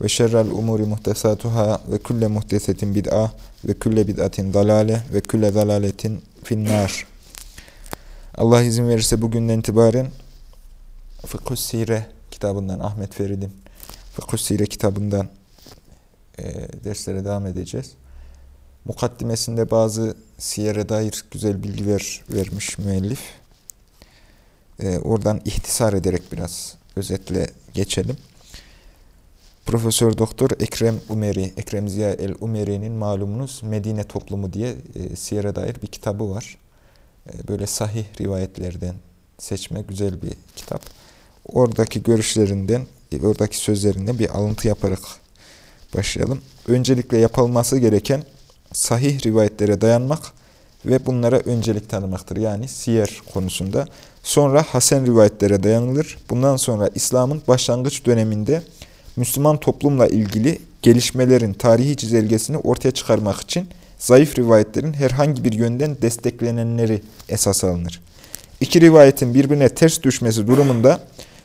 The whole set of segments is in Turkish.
ve şerrel umuri muhtesatuhâ ve külle muhtesetin bid'a ve külle bid'atin dalale ve külle dalaletin finnâr. Allah izin verirse bugünden itibaren Fıkhü Sire kitabından Ahmet Ferid'in Fıkhü Sire kitabından e, derslere devam edeceğiz. Mukaddimesinde bazı siyere dair güzel bilgiler vermiş müellif. E, oradan ihtisar ederek biraz özetle geçelim. Profesör Doktor Ekrem Umeri, Ekrem Ziya el Umeri'nin malumunuz Medine Toplumu diye e, siyere dair bir kitabı var. E, böyle sahih rivayetlerden seçme güzel bir kitap. Oradaki görüşlerinden, e, oradaki sözlerinden bir alıntı yaparak başlayalım. Öncelikle yapılması gereken sahih rivayetlere dayanmak ve bunlara öncelik tanımaktır. Yani siyer konusunda. Sonra hasen rivayetlere dayanılır. Bundan sonra İslam'ın başlangıç döneminde Müslüman toplumla ilgili gelişmelerin tarihi çizelgesini ortaya çıkarmak için zayıf rivayetlerin herhangi bir yönden desteklenenleri esas alınır. İki rivayetin birbirine ters düşmesi durumunda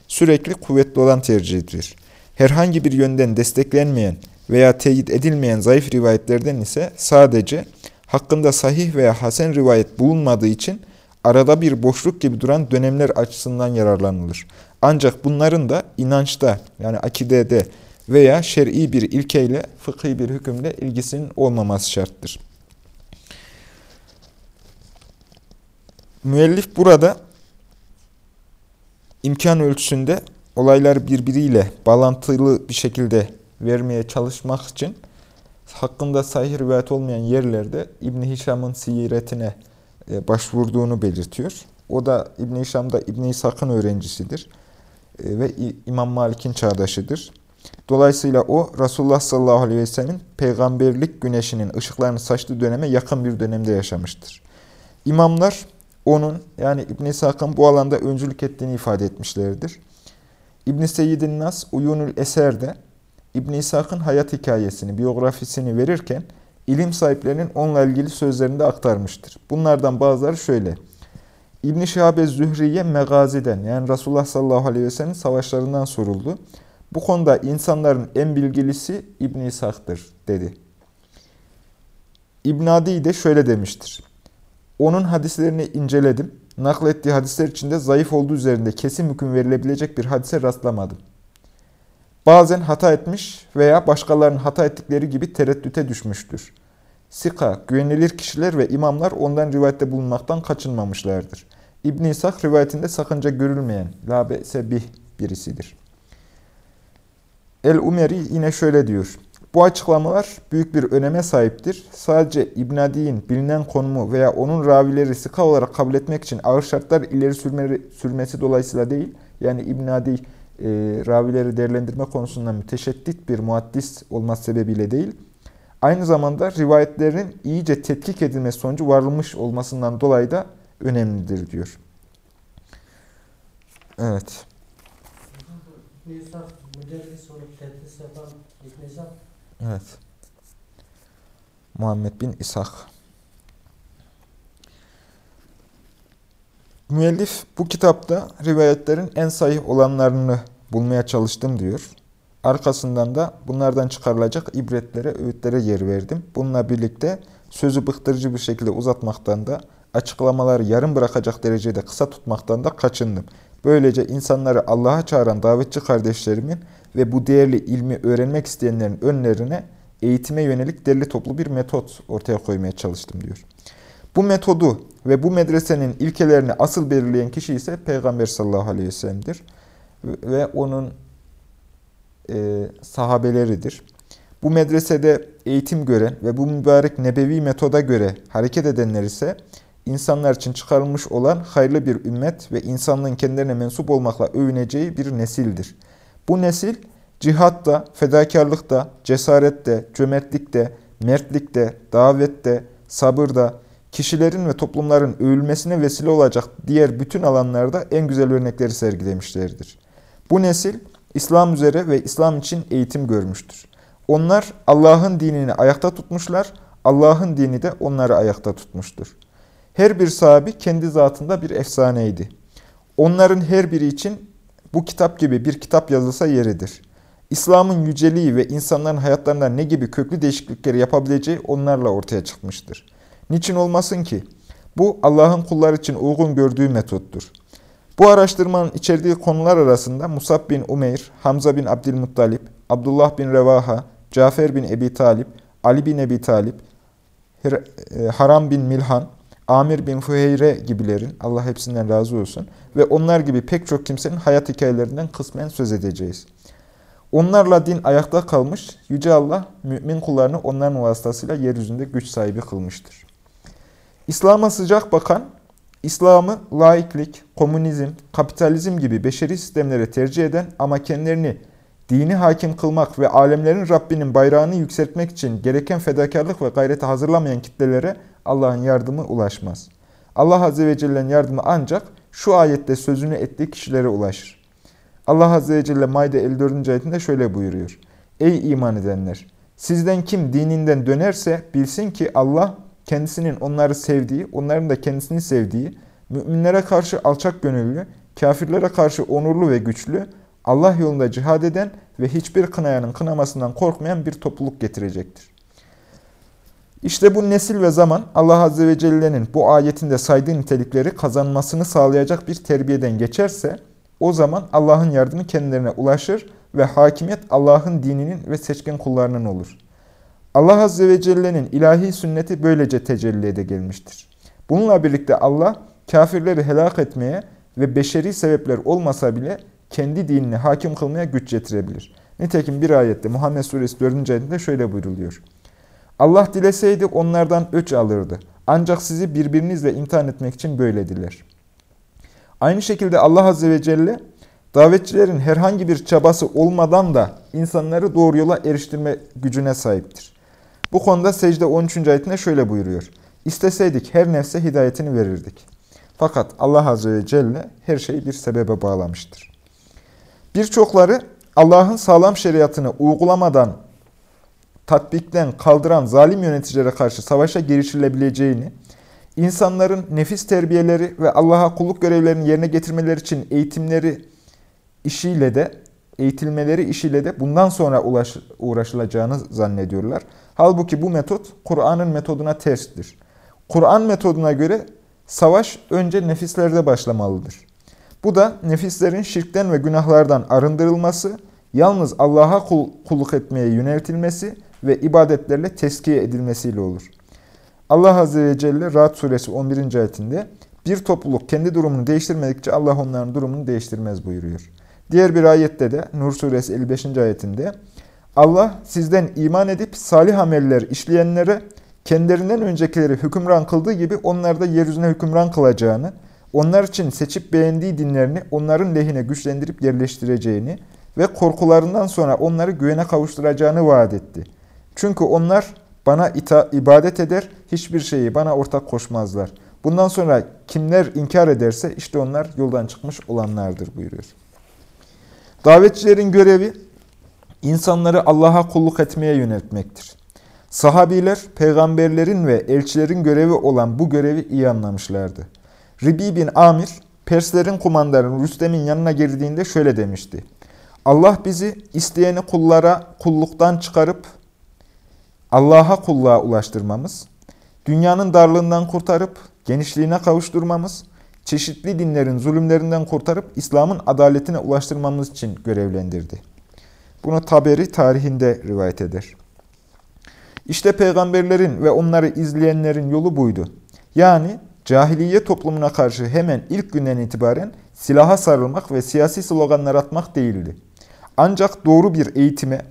sürekli kuvvetli olan tercih edilir. Herhangi bir yönden desteklenmeyen veya teyit edilmeyen zayıf rivayetlerden ise sadece hakkında sahih veya hasen rivayet bulunmadığı için arada bir boşluk gibi duran dönemler açısından yararlanılır. Ancak bunların da inançta yani akidede veya şer'i bir ilkeyle, fıkhi bir hükümle ilgisinin olmaması şarttır. Müellif burada imkan ölçüsünde olaylar birbiriyle bağlantılı bir şekilde vermeye çalışmak için hakkında sahih rivayet olmayan yerlerde İbn Hişam'ın siretine e, başvurduğunu belirtiyor. O da İbn Hişam da İbn İshak'ın öğrencisidir ve İmam Malik'in çağdaşıdır. Dolayısıyla o Resulullah sallallahu aleyhi ve sellemin peygamberlik güneşinin ışıklarını saçtığı döneme yakın bir dönemde yaşamıştır. İmamlar onun yani İbn İshak'ın bu alanda öncülük ettiğini ifade etmişlerdir. İbn Seyyidin Nas Uyunül Eser'de İbn İshak'ın hayat hikayesini, biyografisini verirken ilim sahiplerinin onunla ilgili sözlerini de aktarmıştır. Bunlardan bazıları şöyle. İbn-i Şihabe Zühriye Megazi'den yani Resulullah sallallahu aleyhi ve sellem savaşlarından soruldu. Bu konuda insanların en bilgilisi İbn İshak'tır dedi. İbn Adi de şöyle demiştir. Onun hadislerini inceledim. Naklettiği hadisler içinde zayıf olduğu üzerinde kesin hüküm verilebilecek bir hadise rastlamadım. Bazen hata etmiş veya başkalarının hata ettikleri gibi tereddüte düşmüştür. Sika, güvenilir kişiler ve imamlar ondan rivayette bulunmaktan kaçınmamışlardır. İbn-i İshak rivayetinde sakınca görülmeyen, labese bih birisidir. El-Umeri yine şöyle diyor. Bu açıklamalar büyük bir öneme sahiptir. Sadece İbn Adi'nin bilinen konumu veya onun ravileri sıka olarak kabul etmek için ağır şartlar ileri sürme, sürmesi dolayısıyla değil, yani İbn Adi e, ravileri değerlendirme konusunda müteşeddit bir muaddis olması sebebiyle değil, aynı zamanda rivayetlerin iyice tetkik edilmesi sonucu varılmış olmasından dolayı da önemlidir diyor. Evet. Evet. Muhammed bin İshak. Müellif bu kitapta rivayetlerin en sahih olanlarını bulmaya çalıştım diyor. Arkasından da bunlardan çıkarılacak ibretlere, öğütlere yer verdim. Bununla birlikte sözü bıktırıcı bir şekilde uzatmaktan da açıklamaları yarım bırakacak derecede kısa tutmaktan da kaçındım. Böylece insanları Allah'a çağıran davetçi kardeşlerimin ve bu değerli ilmi öğrenmek isteyenlerin önlerine eğitime yönelik derli toplu bir metot ortaya koymaya çalıştım diyor. Bu metodu ve bu medresenin ilkelerini asıl belirleyen kişi ise Peygamber sallallahu aleyhi ve sellem'dir. Ve onun e, sahabeleridir. Bu medresede eğitim gören ve bu mübarek nebevi metoda göre hareket edenler ise insanlar için çıkarılmış olan hayırlı bir ümmet ve insanlığın kendilerine mensup olmakla övüneceği bir nesildir. Bu nesil cihatta, fedakarlıkta, cesarette, cömertlikte, mertlikte, davette, sabırda, kişilerin ve toplumların övülmesine vesile olacak diğer bütün alanlarda en güzel örnekleri sergilemişlerdir. Bu nesil İslam üzere ve İslam için eğitim görmüştür. Onlar Allah'ın dinini ayakta tutmuşlar, Allah'ın dini de onları ayakta tutmuştur. Her bir sahabi kendi zatında bir efsaneydi. Onların her biri için bu kitap gibi bir kitap yazılsa yeridir. İslam'ın yüceliği ve insanların hayatlarında ne gibi köklü değişiklikleri yapabileceği onlarla ortaya çıkmıştır. Niçin olmasın ki? Bu Allah'ın kullar için uygun gördüğü metottur. Bu araştırmanın içerdiği konular arasında Musab bin Umeyr, Hamza bin Abdülmuttalip, Abdullah bin Revaha, Cafer bin Ebi Talip, Ali bin Ebi Talip, e, Haram bin Milhan, Amir bin Fuheyre gibilerin, Allah hepsinden razı olsun, ve onlar gibi pek çok kimsenin hayat hikayelerinden kısmen söz edeceğiz. Onlarla din ayakta kalmış, Yüce Allah mümin kullarını onların vasıtasıyla yeryüzünde güç sahibi kılmıştır. İslam'a sıcak bakan, İslam'ı laiklik, komünizm, kapitalizm gibi beşeri sistemlere tercih eden ama kendilerini dini hakim kılmak ve alemlerin Rabbinin bayrağını yükseltmek için gereken fedakarlık ve gayreti hazırlamayan kitlelere Allah'ın yardımı ulaşmaz. Allah Azze ve Celle'nin yardımı ancak şu ayette sözünü ettiği kişilere ulaşır. Allah Azze ve Celle Maide 54. ayetinde şöyle buyuruyor. Ey iman edenler! Sizden kim dininden dönerse bilsin ki Allah kendisinin onları sevdiği, onların da kendisini sevdiği, müminlere karşı alçak gönüllü, kafirlere karşı onurlu ve güçlü, Allah yolunda cihad eden ve hiçbir kınayanın kınamasından korkmayan bir topluluk getirecektir. İşte bu nesil ve zaman Allah Azze ve Celle'nin bu ayetinde saydığı nitelikleri kazanmasını sağlayacak bir terbiyeden geçerse, o zaman Allah'ın yardımı kendilerine ulaşır ve hakimiyet Allah'ın dininin ve seçkin kullarının olur. Allah Azze ve Celle'nin ilahi sünneti böylece tecelli ede gelmiştir. Bununla birlikte Allah kafirleri helak etmeye ve beşeri sebepler olmasa bile kendi dinini hakim kılmaya güç getirebilir. Nitekim bir ayette Muhammed Suresi 4. ayetinde şöyle buyruluyor. Allah dileseydi onlardan öç alırdı. Ancak sizi birbirinizle imtihan etmek için böylediler. Aynı şekilde Allah Azze ve Celle davetçilerin herhangi bir çabası olmadan da insanları doğru yola eriştirme gücüne sahiptir. Bu konuda secde 13. ayetinde şöyle buyuruyor. İsteseydik her nefse hidayetini verirdik. Fakat Allah Azze ve Celle her şeyi bir sebebe bağlamıştır. Birçokları Allah'ın sağlam şeriatını uygulamadan, tatbikten kaldıran zalim yöneticilere karşı savaşa girişilebileceğini, insanların nefis terbiyeleri ve Allah'a kulluk görevlerini yerine getirmeleri için eğitimleri işiyle de, eğitilmeleri işiyle de bundan sonra uğraşılacağını zannediyorlar. Halbuki bu metot Kur'an'ın metoduna terstir. Kur'an metoduna göre savaş önce nefislerde başlamalıdır. Bu da nefislerin şirkten ve günahlardan arındırılması, yalnız Allah'a kul, kulluk etmeye yöneltilmesi ve ibadetlerle teskiye edilmesiyle olur. Allah Azze ve Celle Rahat Suresi 11. ayetinde bir topluluk kendi durumunu değiştirmedikçe Allah onların durumunu değiştirmez buyuruyor. Diğer bir ayette de Nur Suresi 55. ayetinde Allah sizden iman edip salih ameller işleyenlere kendilerinden öncekileri hükümran kıldığı gibi onlar da yeryüzüne hükümran kılacağını, onlar için seçip beğendiği dinlerini onların lehine güçlendirip yerleştireceğini ve korkularından sonra onları güvene kavuşturacağını vaat etti. Çünkü onlar bana ita ibadet eder, hiçbir şeyi bana ortak koşmazlar. Bundan sonra kimler inkar ederse işte onlar yoldan çıkmış olanlardır buyuruyor. Davetçilerin görevi insanları Allah'a kulluk etmeye yöneltmektir. Sahabiler, peygamberlerin ve elçilerin görevi olan bu görevi iyi anlamışlardı. Ribi bin Amir, Perslerin kumandarı Rüstem'in yanına girdiğinde şöyle demişti. Allah bizi isteyeni kullara kulluktan çıkarıp Allah'a kulluğa ulaştırmamız, dünyanın darlığından kurtarıp genişliğine kavuşturmamız, çeşitli dinlerin zulümlerinden kurtarıp İslam'ın adaletine ulaştırmamız için görevlendirdi. Bunu Taberi tarihinde rivayet eder. İşte peygamberlerin ve onları izleyenlerin yolu buydu. Yani cahiliye toplumuna karşı hemen ilk günden itibaren silaha sarılmak ve siyasi sloganlar atmak değildi. Ancak doğru bir eğitime,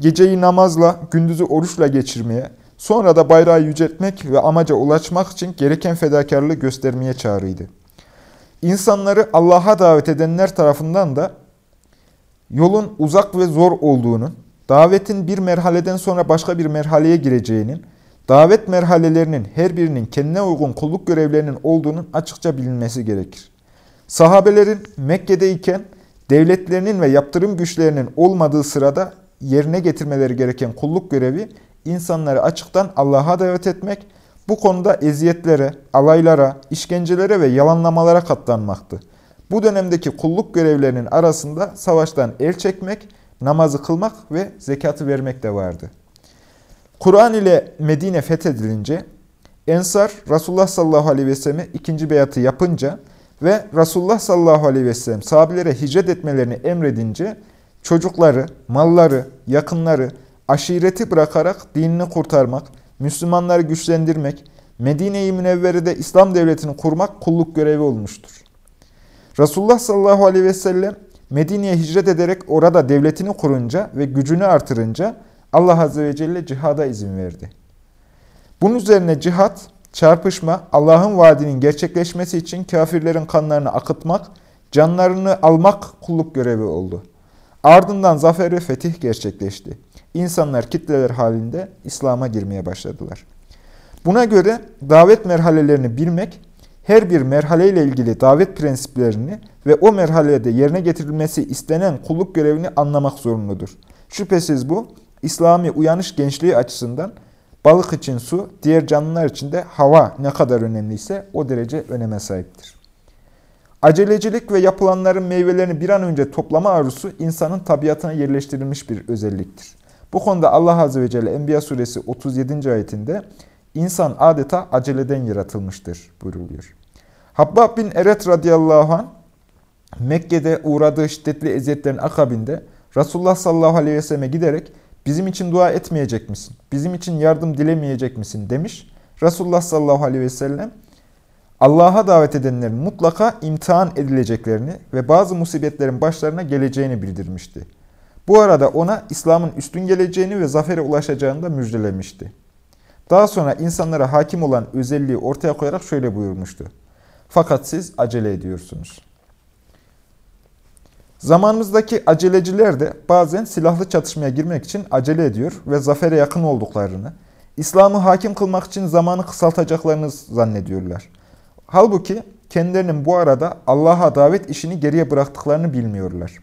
geceyi namazla, gündüzü oruçla geçirmeye, sonra da bayrağı yüceltmek ve amaca ulaşmak için gereken fedakarlığı göstermeye çağrıydı. İnsanları Allah'a davet edenler tarafından da yolun uzak ve zor olduğunun, davetin bir merhaleden sonra başka bir merhaleye gireceğinin, davet merhalelerinin her birinin kendine uygun kulluk görevlerinin olduğunun açıkça bilinmesi gerekir. Sahabelerin Mekke'deyken devletlerinin ve yaptırım güçlerinin olmadığı sırada yerine getirmeleri gereken kulluk görevi insanları açıktan Allah'a davet etmek, bu konuda eziyetlere, alaylara, işkencelere ve yalanlamalara katlanmaktı. Bu dönemdeki kulluk görevlerinin arasında savaştan el çekmek, namazı kılmak ve zekatı vermek de vardı. Kur'an ile Medine fethedilince Ensar Resulullah sallallahu aleyhi ve selleme ikinci beyatı yapınca ve Resulullah sallallahu aleyhi ve sellem sahabilere hicret etmelerini emredince çocukları, malları, yakınları, aşireti bırakarak dinini kurtarmak, Müslümanları güçlendirmek, Medine-i Münevvere'de İslam devletini kurmak kulluk görevi olmuştur. Resulullah sallallahu aleyhi ve sellem Medine'ye hicret ederek orada devletini kurunca ve gücünü artırınca Allah azze ve celle cihada izin verdi. Bunun üzerine cihat, çarpışma, Allah'ın vaadinin gerçekleşmesi için kafirlerin kanlarını akıtmak, canlarını almak kulluk görevi oldu. Ardından zafer ve fetih gerçekleşti. İnsanlar kitleler halinde İslam'a girmeye başladılar. Buna göre davet merhalelerini bilmek, her bir merhaleyle ilgili davet prensiplerini ve o merhalede yerine getirilmesi istenen kulluk görevini anlamak zorunludur. Şüphesiz bu, İslami uyanış gençliği açısından balık için su, diğer canlılar için de hava ne kadar önemliyse o derece öneme sahiptir. Acelecilik ve yapılanların meyvelerini bir an önce toplama arzusu insanın tabiatına yerleştirilmiş bir özelliktir. Bu konuda Allah Azze ve Celle Enbiya suresi 37. ayetinde insan adeta aceleden yaratılmıştır buyruluyor. Habbab bin Eret radıyallahu anh Mekke'de uğradığı şiddetli eziyetlerin akabinde Resulullah sallallahu aleyhi ve selleme giderek bizim için dua etmeyecek misin? Bizim için yardım dilemeyecek misin? demiş. Resulullah sallallahu aleyhi ve sellem Allah'a davet edenlerin mutlaka imtihan edileceklerini ve bazı musibetlerin başlarına geleceğini bildirmişti. Bu arada ona İslam'ın üstün geleceğini ve zafere ulaşacağını da müjdelemişti. Daha sonra insanlara hakim olan özelliği ortaya koyarak şöyle buyurmuştu. Fakat siz acele ediyorsunuz. Zamanımızdaki aceleciler de bazen silahlı çatışmaya girmek için acele ediyor ve zafere yakın olduklarını, İslam'ı hakim kılmak için zamanı kısaltacaklarını zannediyorlar. Halbuki kendilerinin bu arada Allah'a davet işini geriye bıraktıklarını bilmiyorlar.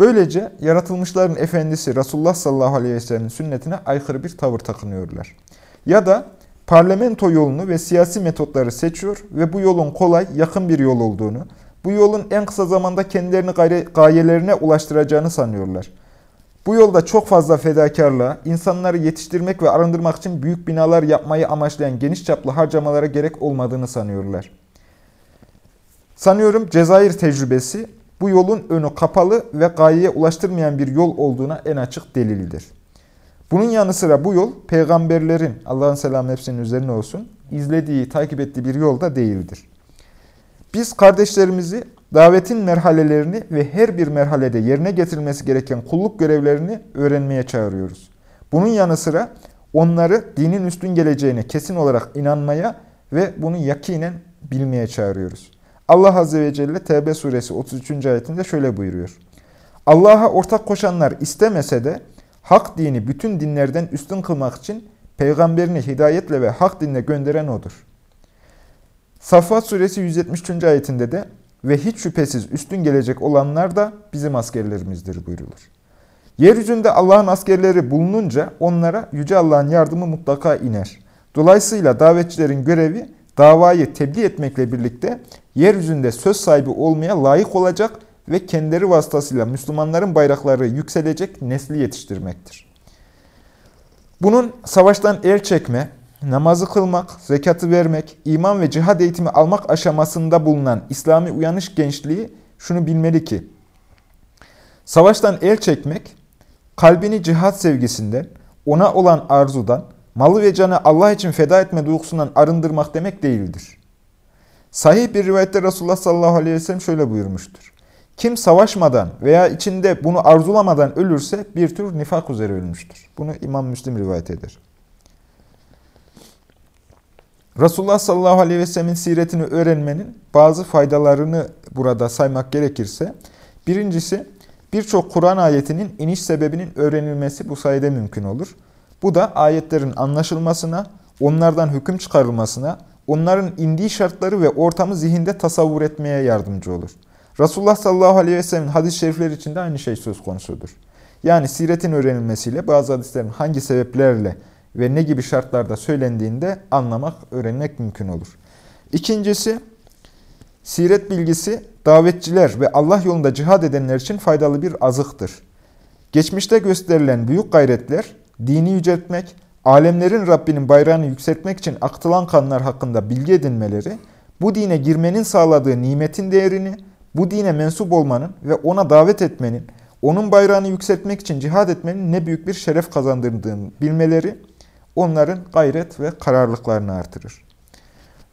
Böylece yaratılmışların efendisi Resulullah sallallahu aleyhi ve sellem'in sünnetine aykırı bir tavır takınıyorlar. Ya da parlamento yolunu ve siyasi metotları seçiyor ve bu yolun kolay, yakın bir yol olduğunu, bu yolun en kısa zamanda kendilerini gayelerine ulaştıracağını sanıyorlar. Bu yolda çok fazla fedakarlığa, insanları yetiştirmek ve arındırmak için büyük binalar yapmayı amaçlayan geniş çaplı harcamalara gerek olmadığını sanıyorlar. Sanıyorum Cezayir tecrübesi bu yolun önü kapalı ve gayeye ulaştırmayan bir yol olduğuna en açık delildir. Bunun yanı sıra bu yol peygamberlerin, Allah'ın selamı hepsinin üzerine olsun, izlediği, takip ettiği bir yol da değildir. Biz kardeşlerimizi davetin merhalelerini ve her bir merhalede yerine getirilmesi gereken kulluk görevlerini öğrenmeye çağırıyoruz. Bunun yanı sıra onları dinin üstün geleceğine kesin olarak inanmaya ve bunu yakinen bilmeye çağırıyoruz. Allah Azze ve Celle Tevbe suresi 33. ayetinde şöyle buyuruyor. Allah'a ortak koşanlar istemese de hak dini bütün dinlerden üstün kılmak için peygamberini hidayetle ve hak dinle gönderen odur. Safat suresi 173. ayetinde de ve hiç şüphesiz üstün gelecek olanlar da bizim askerlerimizdir buyrulur. Yeryüzünde Allah'ın askerleri bulununca onlara Yüce Allah'ın yardımı mutlaka iner. Dolayısıyla davetçilerin görevi davayı tebliğ etmekle birlikte yeryüzünde söz sahibi olmaya layık olacak ve kendileri vasıtasıyla Müslümanların bayrakları yükselecek nesli yetiştirmektir. Bunun savaştan el çekme, namazı kılmak, zekatı vermek, iman ve cihad eğitimi almak aşamasında bulunan İslami uyanış gençliği şunu bilmeli ki, savaştan el çekmek, kalbini cihad sevgisinden, ona olan arzudan, malı ve canı Allah için feda etme duygusundan arındırmak demek değildir. Sahih bir rivayette Resulullah sallallahu aleyhi ve sellem şöyle buyurmuştur. Kim savaşmadan veya içinde bunu arzulamadan ölürse bir tür nifak üzere ölmüştür. Bunu İmam Müslim rivayet eder. Resulullah sallallahu aleyhi ve sellemin siretini öğrenmenin bazı faydalarını burada saymak gerekirse, Birincisi, birçok Kur'an ayetinin iniş sebebinin öğrenilmesi bu sayede mümkün olur. Bu da ayetlerin anlaşılmasına, onlardan hüküm çıkarılmasına, onların indiği şartları ve ortamı zihinde tasavvur etmeye yardımcı olur. Resulullah sallallahu aleyhi ve sellem'in hadis-i şerifleri için de aynı şey söz konusudur. Yani siretin öğrenilmesiyle bazı hadislerin hangi sebeplerle ve ne gibi şartlarda söylendiğinde anlamak, öğrenmek mümkün olur. İkincisi, siret bilgisi davetçiler ve Allah yolunda cihad edenler için faydalı bir azıktır. Geçmişte gösterilen büyük gayretler, dini yüceltmek, alemlerin Rabbinin bayrağını yükseltmek için aktılan kanlar hakkında bilgi edinmeleri, bu dine girmenin sağladığı nimetin değerini, bu dine mensup olmanın ve ona davet etmenin, onun bayrağını yükseltmek için cihad etmenin ne büyük bir şeref kazandırdığını bilmeleri, onların gayret ve kararlılıklarını artırır.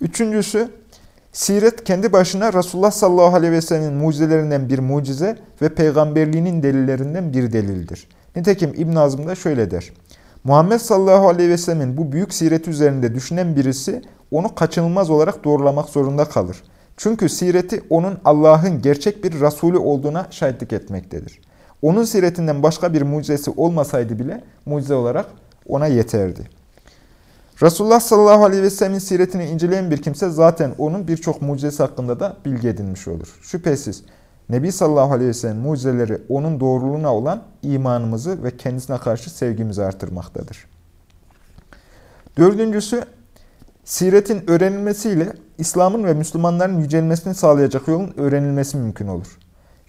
Üçüncüsü, siret kendi başına Resulullah sallallahu aleyhi ve sellemin mucizelerinden bir mucize ve peygamberliğinin delillerinden bir delildir. Nitekim İbn Azm da şöyle der. Muhammed sallallahu aleyhi ve sellemin bu büyük sireti üzerinde düşünen birisi onu kaçınılmaz olarak doğrulamak zorunda kalır. Çünkü sireti onun Allah'ın gerçek bir Resulü olduğuna şahitlik etmektedir. Onun siretinden başka bir mucizesi olmasaydı bile mucize olarak ona yeterdi. Resulullah sallallahu aleyhi ve sellemin siretini inceleyen bir kimse zaten onun birçok mucizesi hakkında da bilgi edinmiş olur. Şüphesiz Nebi sallallahu aleyhi ve sellem mucizeleri onun doğruluğuna olan imanımızı ve kendisine karşı sevgimizi artırmaktadır. Dördüncüsü, siretin öğrenilmesiyle İslam'ın ve Müslümanların yücelmesini sağlayacak yolun öğrenilmesi mümkün olur.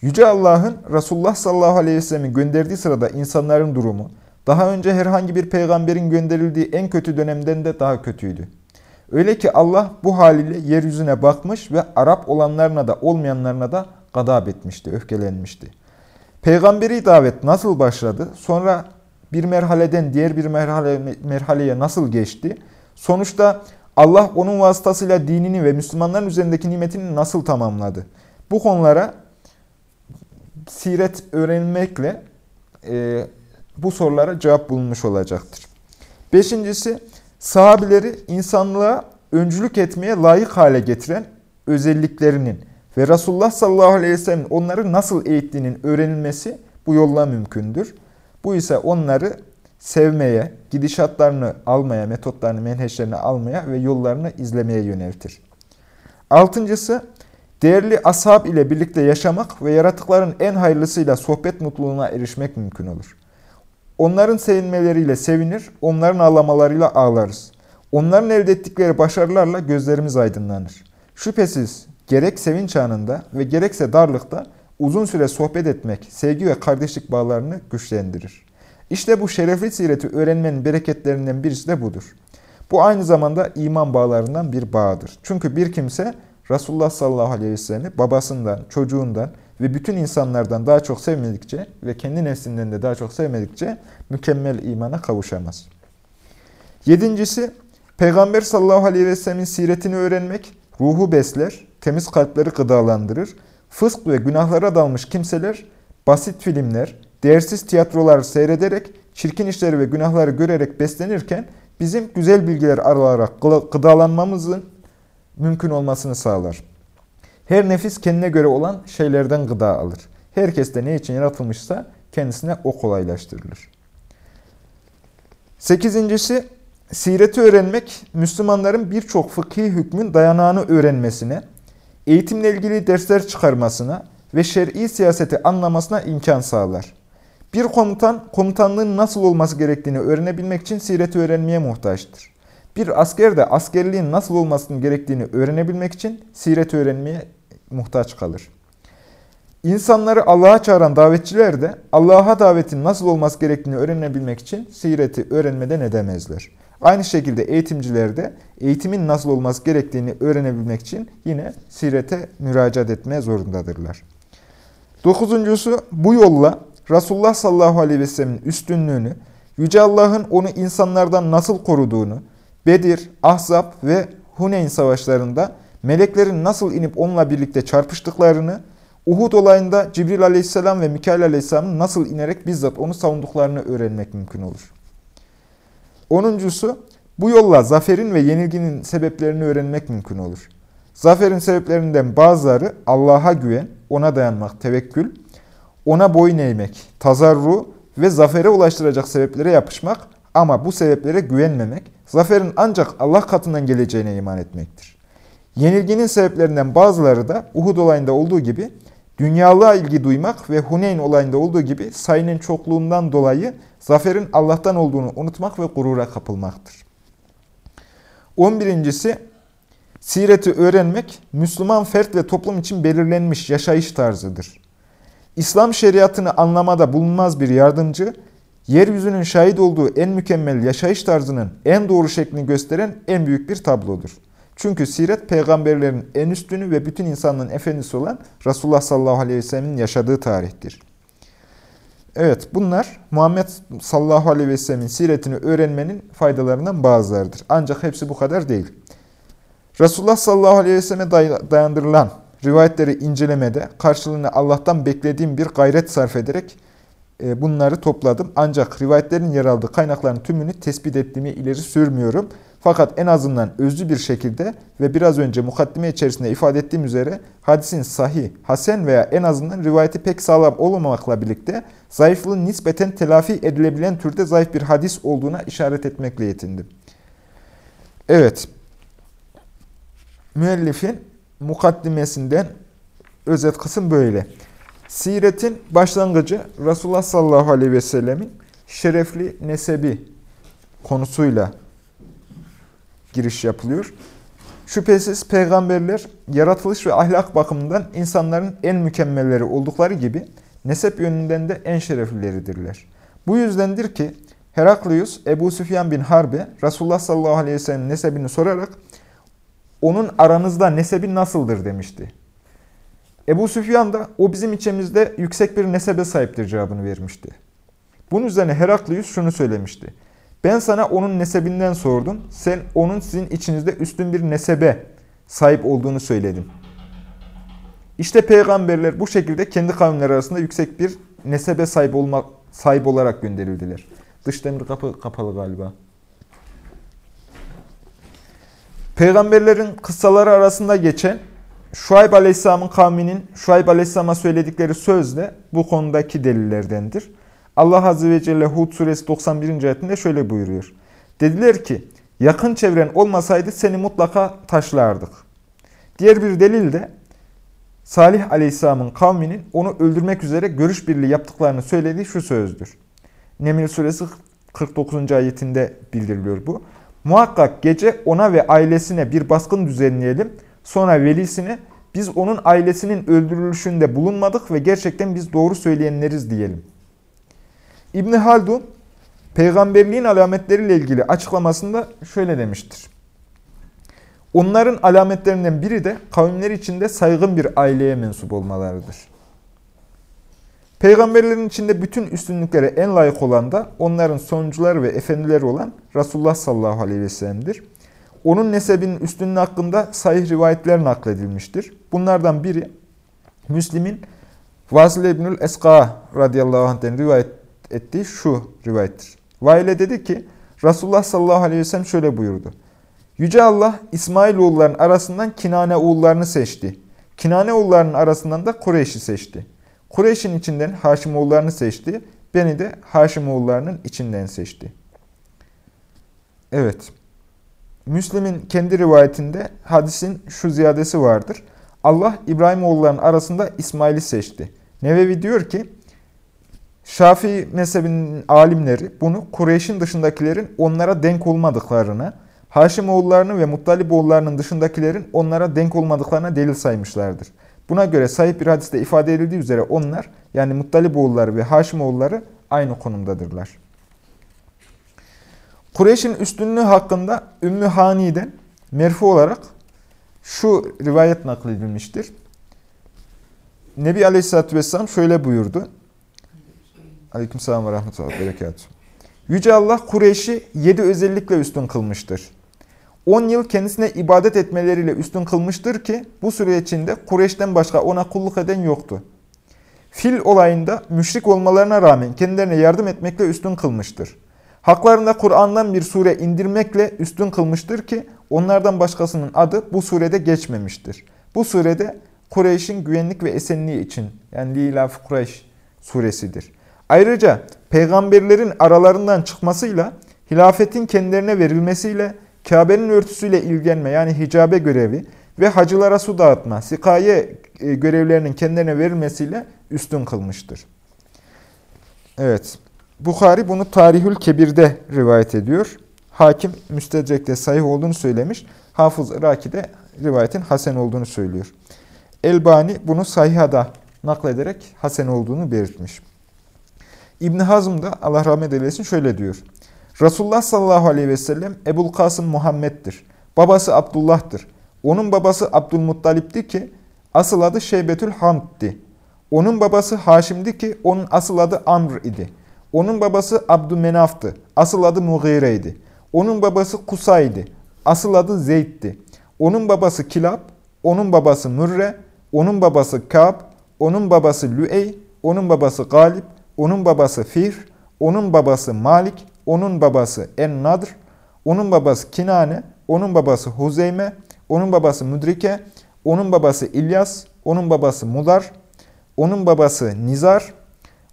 Yüce Allah'ın Resulullah sallallahu aleyhi ve sellem'i gönderdiği sırada insanların durumu, daha önce herhangi bir peygamberin gönderildiği en kötü dönemden de daha kötüydü. Öyle ki Allah bu haliyle yeryüzüne bakmış ve Arap olanlarına da olmayanlarına da gadab etmişti, öfkelenmişti. Peygamberi davet nasıl başladı? Sonra bir merhaleden diğer bir merhale, merhaleye nasıl geçti? Sonuçta Allah onun vasıtasıyla dinini ve Müslümanların üzerindeki nimetini nasıl tamamladı? Bu konulara siret öğrenmekle e, bu sorulara cevap bulunmuş olacaktır. Beşincisi, sahabileri insanlığa öncülük etmeye layık hale getiren özelliklerinin ve Resulullah sallallahu aleyhi ve sellem onları nasıl eğittiğinin öğrenilmesi bu yolla mümkündür. Bu ise onları sevmeye, gidişatlarını almaya, metotlarını, menheşlerini almaya ve yollarını izlemeye yöneltir. Altıncısı, değerli ashab ile birlikte yaşamak ve yaratıkların en hayırlısıyla sohbet mutluluğuna erişmek mümkün olur. Onların sevinmeleriyle sevinir, onların ağlamalarıyla ağlarız. Onların elde ettikleri başarılarla gözlerimiz aydınlanır. Şüphesiz gerek sevinç anında ve gerekse darlıkta uzun süre sohbet etmek, sevgi ve kardeşlik bağlarını güçlendirir. İşte bu şerefli sireti öğrenmenin bereketlerinden birisi de budur. Bu aynı zamanda iman bağlarından bir bağdır. Çünkü bir kimse Resulullah sallallahu aleyhi ve sellem'i babasından, çocuğundan ve bütün insanlardan daha çok sevmedikçe ve kendi nefsinden de daha çok sevmedikçe mükemmel imana kavuşamaz. Yedincisi, Peygamber sallallahu aleyhi ve sellemin siretini öğrenmek ruhu besler, temiz kalpleri gıdalandırır. Fısk ve günahlara dalmış kimseler basit filmler, değersiz tiyatrolar seyrederek, çirkin işleri ve günahları görerek beslenirken bizim güzel bilgiler arayarak gıdalanmamızın mümkün olmasını sağlar. Her nefis kendine göre olan şeylerden gıda alır. Herkes de ne için yaratılmışsa kendisine o kolaylaştırılır. Sekizincisi, sireti öğrenmek, Müslümanların birçok fıkhi hükmün dayanağını öğrenmesine, eğitimle ilgili dersler çıkarmasına ve şer'i siyaseti anlamasına imkan sağlar. Bir komutan, komutanlığın nasıl olması gerektiğini öğrenebilmek için sireti öğrenmeye muhtaçtır. Bir asker de askerliğin nasıl olmasının gerektiğini öğrenebilmek için sireti öğrenmeye muhtaç kalır. İnsanları Allah'a çağıran davetçiler de Allah'a davetin nasıl olması gerektiğini öğrenebilmek için sireti öğrenmeden edemezler. Aynı şekilde eğitimciler de eğitimin nasıl olması gerektiğini öğrenebilmek için yine sirete müracaat etmeye zorundadırlar. Dokuzuncusu bu yolla Resulullah sallallahu aleyhi ve sellemin üstünlüğünü, Yüce Allah'ın onu insanlardan nasıl koruduğunu, Bedir, Ahzab ve Huneyn savaşlarında meleklerin nasıl inip onunla birlikte çarpıştıklarını, Uhud olayında Cibril aleyhisselam ve Mikail aleyhisselamın nasıl inerek bizzat onu savunduklarını öğrenmek mümkün olur. Onuncusu, bu yolla zaferin ve yenilginin sebeplerini öğrenmek mümkün olur. Zaferin sebeplerinden bazıları Allah'a güven, ona dayanmak, tevekkül, ona boyun eğmek, tazarru ve zafere ulaştıracak sebeplere yapışmak ama bu sebeplere güvenmemek, zaferin ancak Allah katından geleceğine iman etmektir. Yenilginin sebeplerinden bazıları da Uhud olayında olduğu gibi dünyalığa ilgi duymak ve Huneyn olayında olduğu gibi sayının çokluğundan dolayı zaferin Allah'tan olduğunu unutmak ve gurura kapılmaktır. 11.si Sireti öğrenmek, Müslüman fert ve toplum için belirlenmiş yaşayış tarzıdır. İslam şeriatını anlamada bulunmaz bir yardımcı, yeryüzünün şahit olduğu en mükemmel yaşayış tarzının en doğru şeklini gösteren en büyük bir tablodur. Çünkü siret peygamberlerin en üstünü ve bütün insanlığın efendisi olan Resulullah sallallahu aleyhi ve sellemin yaşadığı tarihtir. Evet bunlar Muhammed sallallahu aleyhi ve sellemin siretini öğrenmenin faydalarından bazılarıdır. Ancak hepsi bu kadar değil. Resulullah sallallahu aleyhi ve selleme dayandırılan rivayetleri incelemede karşılığını Allah'tan beklediğim bir gayret sarf ederek bunları topladım. Ancak rivayetlerin yer aldığı kaynakların tümünü tespit ettiğimi ileri sürmüyorum. Fakat en azından özlü bir şekilde ve biraz önce mukaddime içerisinde ifade ettiğim üzere hadisin sahih, hasen veya en azından rivayeti pek sağlam olmamakla birlikte zayıflığın nispeten telafi edilebilen türde zayıf bir hadis olduğuna işaret etmekle yetindim. Evet, müellifin mukaddimesinden özet kısım böyle. Siretin başlangıcı Resulullah sallallahu aleyhi ve sellemin şerefli nesebi konusuyla giriş yapılıyor. Şüphesiz peygamberler yaratılış ve ahlak bakımından insanların en mükemmelleri oldukları gibi nesep yönünden de en şereflileridirler. Bu yüzdendir ki Heraklius Ebu Süfyan bin Harbe Resulullah sallallahu aleyhi ve sellem nesebini sorarak onun aranızda nesebi nasıldır demişti. Ebu Süfyan da o bizim içimizde yüksek bir nesebe sahiptir cevabını vermişti. Bunun üzerine Heraklius şunu söylemişti. Ben sana onun nesebinden sordum. Sen onun sizin içinizde üstün bir nesebe sahip olduğunu söyledin. İşte peygamberler bu şekilde kendi kavimleri arasında yüksek bir nesebe sahip olmak sahip olarak gönderildiler. Dış demir kapı kapalı galiba. Peygamberlerin kıssaları arasında geçen Şuayb Aleyhisselam'ın kavminin Şuayb Aleyhisselam'a söyledikleri söz de bu konudaki delillerdendir. Allah Azze ve Celle Hud suresi 91. ayetinde şöyle buyuruyor. Dediler ki yakın çevren olmasaydı seni mutlaka taşlardık. Diğer bir delil de Salih Aleyhisselam'ın kavminin onu öldürmek üzere görüş birliği yaptıklarını söylediği şu sözdür. Neml suresi 49. ayetinde bildiriliyor bu. Muhakkak gece ona ve ailesine bir baskın düzenleyelim. Sonra velisine biz onun ailesinin öldürülüşünde bulunmadık ve gerçekten biz doğru söyleyenleriz diyelim. İbni Haldun peygamberliğin alametleriyle ilgili açıklamasında şöyle demiştir. Onların alametlerinden biri de kavimler içinde saygın bir aileye mensup olmalarıdır. Peygamberlerin içinde bütün üstünlüklere en layık olan da onların sonuncuları ve efendileri olan Resulullah sallallahu aleyhi ve sellem'dir. Onun nesebinin üstünlüğü hakkında sahih rivayetler nakledilmiştir. Bunlardan biri Müslim'in Vasile İbnül Eska radıyallahu anh'den rivayet ettiği şu rivayettir. Vaile dedi ki Resulullah sallallahu aleyhi ve sellem şöyle buyurdu. Yüce Allah İsmail oğullarının arasından Kinane oğullarını seçti. Kinane oğullarının arasından da Kureyş'i seçti. Kureyş'in içinden Haşim oğullarını seçti. Beni de Haşim oğullarının içinden seçti. Evet. Müslim'in kendi rivayetinde hadisin şu ziyadesi vardır. Allah İbrahim oğullarının arasında İsmail'i seçti. Nevevi diyor ki, Şafii mezhebinin alimleri bunu Kureyş'in dışındakilerin onlara denk olmadıklarına, Haşimoğullarını ve Muttaliboğullarının dışındakilerin onlara denk olmadıklarına delil saymışlardır. Buna göre sahip bir hadiste ifade edildiği üzere onlar yani Muttaliboğulları ve Haşimoğulları aynı konumdadırlar. Kureyş'in üstünlüğü hakkında Ümmü Hani'den merfu olarak şu rivayet nakledilmiştir. Nebi Aleyhisselatü Vesselam şöyle buyurdu. Aleykümselam ve rahmetullah berekatuhu. Yüce Allah Kureyş'i yedi özellikle üstün kılmıştır. On yıl kendisine ibadet etmeleriyle üstün kılmıştır ki bu süre içinde Kureyş'ten başka ona kulluk eden yoktu. Fil olayında müşrik olmalarına rağmen kendilerine yardım etmekle üstün kılmıştır. Haklarında Kur'an'dan bir sure indirmekle üstün kılmıştır ki onlardan başkasının adı bu surede geçmemiştir. Bu surede Kureyş'in güvenlik ve esenliği için yani Lilaf Kureyş suresidir. Ayrıca peygamberlerin aralarından çıkmasıyla, hilafetin kendilerine verilmesiyle, Kabe'nin örtüsüyle ilgilenme yani hicabe görevi ve hacılara su dağıtma, sikaye e, görevlerinin kendilerine verilmesiyle üstün kılmıştır. Evet, Bukhari bunu Tarihül Kebir'de rivayet ediyor. Hakim müstedrekte sahih olduğunu söylemiş. Hafız Iraki de rivayetin hasen olduğunu söylüyor. Elbani bunu sahihada naklederek hasen olduğunu belirtmiş. İbn Hazm da Allah rahmet eylesin şöyle diyor. Resulullah sallallahu aleyhi ve sellem Ebul Kasım Muhammed'dir. Babası Abdullah'tır. Onun babası Abdülmuttalip'ti ki asıl adı Şeybetül Hamd'di. Onun babası Haşim'di ki onun asıl adı Amr idi. Onun babası Abdümenaf'tı. Asıl adı Mughire'ydi. Onun babası Kusay'dı. Asıl adı Zeyd'di. Onun babası Kilab, onun babası Mürre, onun babası Kab, onun babası Lüey, onun babası Galip, onun babası Fihr, onun babası Malik, onun babası En-Nadr, onun babası Kinane, onun babası Huzeyme, onun babası Müdrike, onun babası İlyas, onun babası Mudar, onun babası Nizar,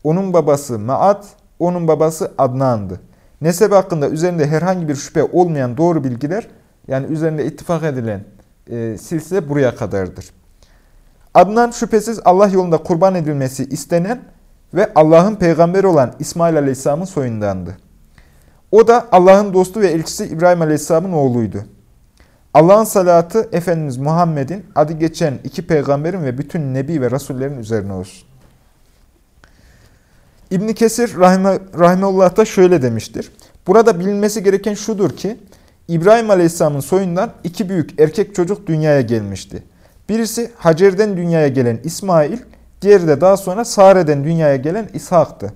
onun babası Maat, onun babası Adnan'dı. Nesep hakkında üzerinde herhangi bir şüphe olmayan doğru bilgiler, yani üzerinde ittifak edilen e, silsile buraya kadardır. Adnan şüphesiz Allah yolunda kurban edilmesi istenen ve Allah'ın peygamberi olan İsmail Aleyhisselam'ın soyundandı. O da Allah'ın dostu ve elçisi İbrahim Aleyhisselam'ın oğluydu. Allah'ın salatı Efendimiz Muhammed'in adı geçen iki peygamberin ve bütün nebi ve rasullerin üzerine olsun. İbn Kesir rahime, rahimeullah da şöyle demiştir. Burada bilinmesi gereken şudur ki İbrahim Aleyhisselam'ın soyundan iki büyük erkek çocuk dünyaya gelmişti. Birisi Hacer'den dünyaya gelen İsmail, diğeri de daha sonra Sare'den dünyaya gelen İshak'tı.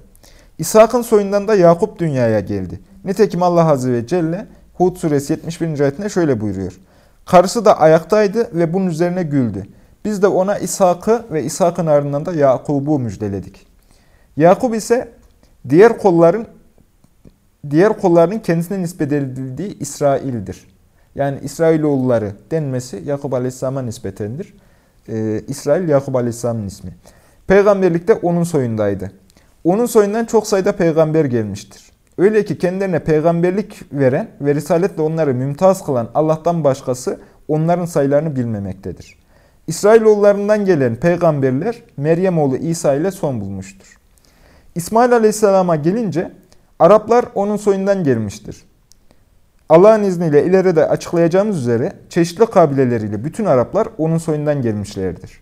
İshak'ın soyundan da Yakup dünyaya geldi. Nitekim Allah Azze ve Celle Hud suresi 71. ayetinde şöyle buyuruyor. Karısı da ayaktaydı ve bunun üzerine güldü. Biz de ona İshak'ı ve İshak'ın ardından da Yakub'u müjdeledik. Yakub ise diğer kolların diğer kollarının kendisine nispet edildiği İsrail'dir. Yani İsrailoğulları denmesi Yakup Aleyhisselam'a nispetendir. Ee, İsrail Yakup Aleyhisselam'ın ismi. Peygamberlik de onun soyundaydı. Onun soyundan çok sayıda peygamber gelmiştir. Öyle ki kendilerine peygamberlik veren ve risaletle onları mümtaz kılan Allah'tan başkası onların sayılarını bilmemektedir. İsrailoğullarından gelen peygamberler Meryem oğlu İsa ile son bulmuştur. İsmail Aleyhisselam'a gelince Araplar onun soyundan gelmiştir. Allah'ın izniyle ileride açıklayacağımız üzere çeşitli kabileleriyle bütün Araplar onun soyundan gelmişlerdir.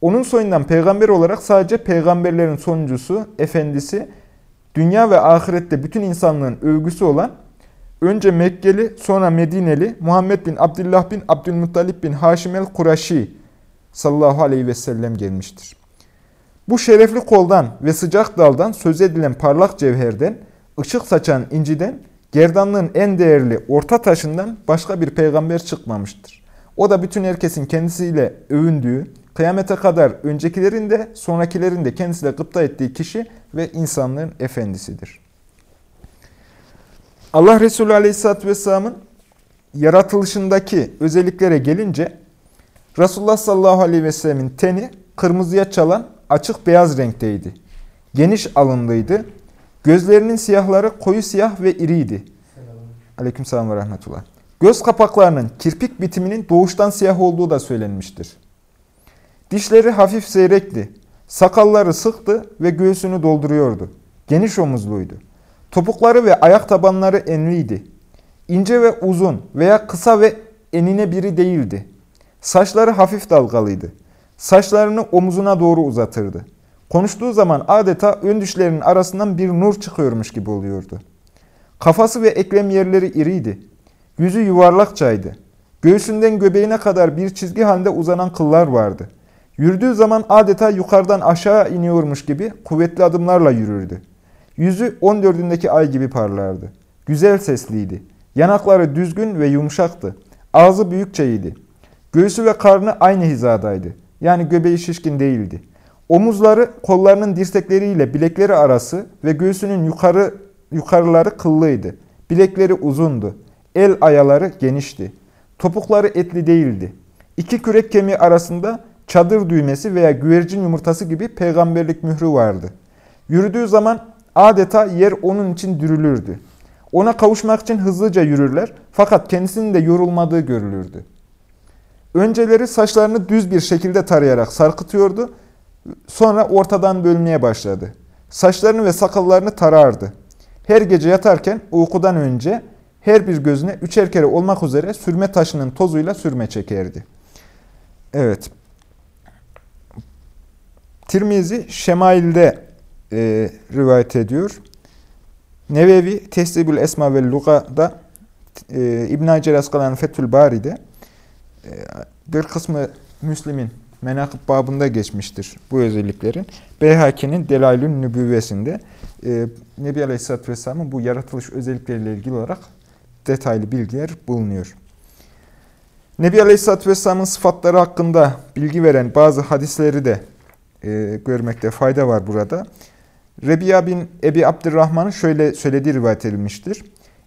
Onun soyundan peygamber olarak sadece peygamberlerin sonuncusu, efendisi, dünya ve ahirette bütün insanlığın övgüsü olan önce Mekkeli sonra Medineli Muhammed bin Abdullah bin Abdülmuttalip bin Haşim el-Kuraşi sallallahu aleyhi ve sellem gelmiştir. Bu şerefli koldan ve sıcak daldan söz edilen parlak cevherden, ışık saçan inciden, gerdanlığın en değerli orta taşından başka bir peygamber çıkmamıştır. O da bütün herkesin kendisiyle övündüğü, kıyamete kadar öncekilerin de sonrakilerin de kendisiyle gıpta ettiği kişi ve insanlığın efendisidir. Allah Resulü Aleyhisselatü Vesselam'ın yaratılışındaki özelliklere gelince Resulullah sallallahu aleyhi ve sellemin teni kırmızıya çalan açık beyaz renkteydi. Geniş alınlıydı. Gözlerinin siyahları koyu siyah ve iriydi. Aleyküm selam ve rahmetullah. Göz kapaklarının kirpik bitiminin doğuştan siyah olduğu da söylenmiştir. Dişleri hafif seyrekti. Sakalları sıktı ve göğsünü dolduruyordu. Geniş omuzluydu. Topukları ve ayak tabanları enliydi. İnce ve uzun veya kısa ve enine biri değildi. Saçları hafif dalgalıydı. Saçlarını omuzuna doğru uzatırdı. Konuştuğu zaman adeta ön dişlerinin arasından bir nur çıkıyormuş gibi oluyordu. Kafası ve eklem yerleri iriydi. Yüzü yuvarlakçaydı. Göğsünden göbeğine kadar bir çizgi halinde uzanan kıllar vardı. Yürüdüğü zaman adeta yukarıdan aşağı iniyormuş gibi kuvvetli adımlarla yürürdü. Yüzü 14'ündeki ay gibi parlardı. Güzel sesliydi. Yanakları düzgün ve yumuşaktı. Ağzı büyükçeydi. Göğsü ve karnı aynı hizadaydı. Yani göbeği şişkin değildi. Omuzları kollarının dirsekleriyle bilekleri arası ve göğsünün yukarı yukarıları kıllıydı. Bilekleri uzundu. El ayaları genişti. Topukları etli değildi. İki kürek kemiği arasında çadır düğmesi veya güvercin yumurtası gibi peygamberlik mührü vardı. Yürüdüğü zaman adeta yer onun için dürülürdü. Ona kavuşmak için hızlıca yürürler fakat kendisinin de yorulmadığı görülürdü. Önceleri saçlarını düz bir şekilde tarayarak sarkıtıyordu. Sonra ortadan bölmeye başladı. Saçlarını ve sakallarını tarardı. Her gece yatarken uykudan önce her bir gözüne üçer kere olmak üzere sürme taşının tozuyla sürme çekerdi. Evet. Tirmizi Şemail'de e, rivayet ediyor. Nevevi Tesibül Esma ve Luga'da e, İbn Hacer Asqalani Fethül Bari'de bir kısmı Müslim'in menakıb babında geçmiştir bu özelliklerin. Beyhaki'nin Delailün Nübüvvesinde e, Nebi Aleyhisselatü Vesselam'ın bu yaratılış özellikleriyle ilgili olarak detaylı bilgiler bulunuyor. Nebi Aleyhisselatü Vesselam'ın sıfatları hakkında bilgi veren bazı hadisleri de e, görmekte fayda var burada. Rebiya bin Ebi Abdurrahman'ın şöyle söylediği rivayet edilmiştir.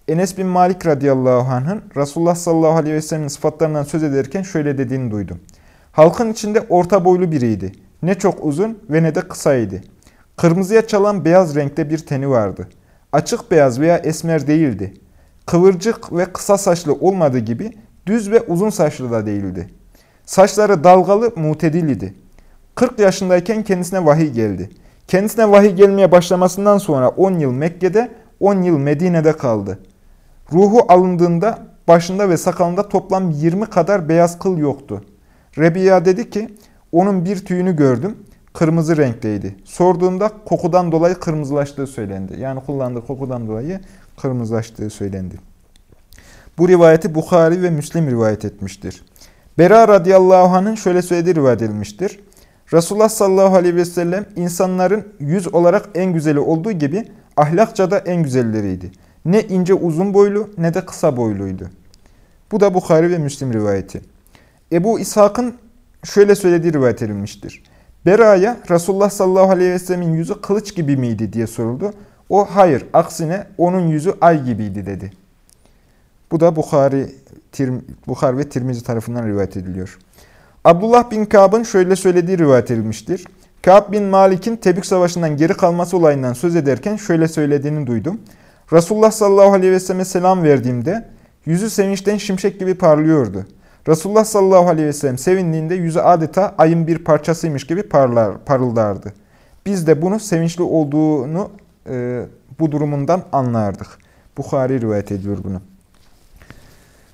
Enes bin Malik radıyallahu anh'ın Resulullah sallallahu aleyhi ve sellem'in sıfatlarından söz ederken şöyle dediğini duydum. Halkın içinde orta boylu biriydi. Ne çok uzun ve ne de kısaydı. Kırmızıya çalan beyaz renkte bir teni vardı. Açık beyaz veya esmer değildi. Kıvırcık ve kısa saçlı olmadığı gibi düz ve uzun saçlı da değildi. Saçları dalgalı, mutedil idi. 40 yaşındayken kendisine vahiy geldi. Kendisine vahiy gelmeye başlamasından sonra 10 yıl Mekke'de, 10 yıl Medine'de kaldı. Ruhu alındığında başında ve sakalında toplam 20 kadar beyaz kıl yoktu. Rebiya dedi ki, onun bir tüyünü gördüm, kırmızı renkteydi. Sorduğumda kokudan dolayı kırmızılaştığı söylendi. Yani kullandığı kokudan dolayı kırmızılaştığı söylendi. Bu rivayeti Bukhari ve Müslim rivayet etmiştir. Bera radıyallahu anh'ın şöyle söylediği rivayet edilmiştir. Resulullah sallallahu aleyhi ve sellem insanların yüz olarak en güzeli olduğu gibi ahlakça da en güzelleriydi. Ne ince uzun boylu ne de kısa boyluydu. Bu da Bukhari ve Müslim rivayeti. Ebu İshak'ın şöyle söylediği rivayet edilmiştir. Bera'ya Resulullah sallallahu aleyhi ve sellemin yüzü kılıç gibi miydi diye soruldu. O hayır aksine onun yüzü ay gibiydi dedi. Bu da Bukhari, Tirm Bukhari ve Tirmizi tarafından rivayet ediliyor. Abdullah bin Ka'b'ın şöyle söylediği rivayet edilmiştir. Ka'b bin Malik'in Tebük Savaşı'ndan geri kalması olayından söz ederken şöyle söylediğini duydum. Resulullah sallallahu aleyhi ve selleme selam verdiğimde yüzü sevinçten şimşek gibi parlıyordu. Resulullah sallallahu aleyhi ve sellem sevindiğinde yüzü adeta ayın bir parçasıymış gibi parlar, parıldardı. Biz de bunu sevinçli olduğunu e, bu durumundan anlardık. Bukhari rivayet ediyor bunu.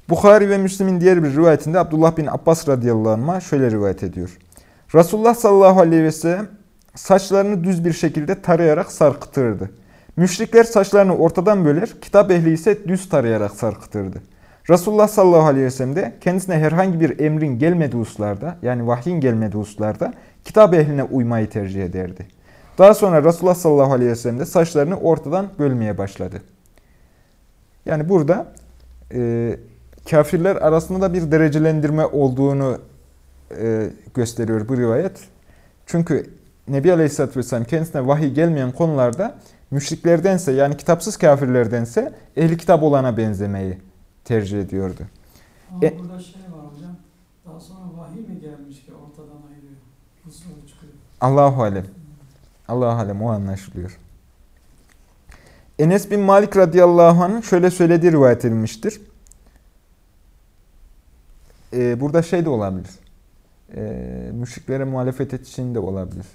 Bukhari ve Müslim'in diğer bir rivayetinde Abdullah bin Abbas radıyallahu anh şöyle rivayet ediyor. Resulullah sallallahu aleyhi ve sellem saçlarını düz bir şekilde tarayarak sarkıtırdı. Müşrikler saçlarını ortadan böler, kitap ehli ise düz tarayarak sarkıtırdı. Resulullah sallallahu aleyhi ve sellem de kendisine herhangi bir emrin gelmediği hususlarda, yani vahyin gelmediği hususlarda kitap ehline uymayı tercih ederdi. Daha sonra Resulullah sallallahu aleyhi ve sellem de saçlarını ortadan bölmeye başladı. Yani burada e, kafirler arasında da bir derecelendirme olduğunu e, gösteriyor bu rivayet. Çünkü Nebi Aleyhisselatü Vesselam kendisine vahiy gelmeyen konularda müşriklerdense yani kitapsız kafirlerdense ehli kitap olana benzemeyi tercih ediyordu. Ama e, burada şey var hocam. Daha sonra vahiy mi gelmiş ki ortadan ayırıyor? Bu soru çıkıyor. Allahu alem. Allahu alem o anlaşılıyor. Enes bin Malik radıyallahu anh'ın şöyle söylediği rivayet edilmiştir. Ee, burada şey de olabilir. Ee, müşriklere muhalefet için de olabilir.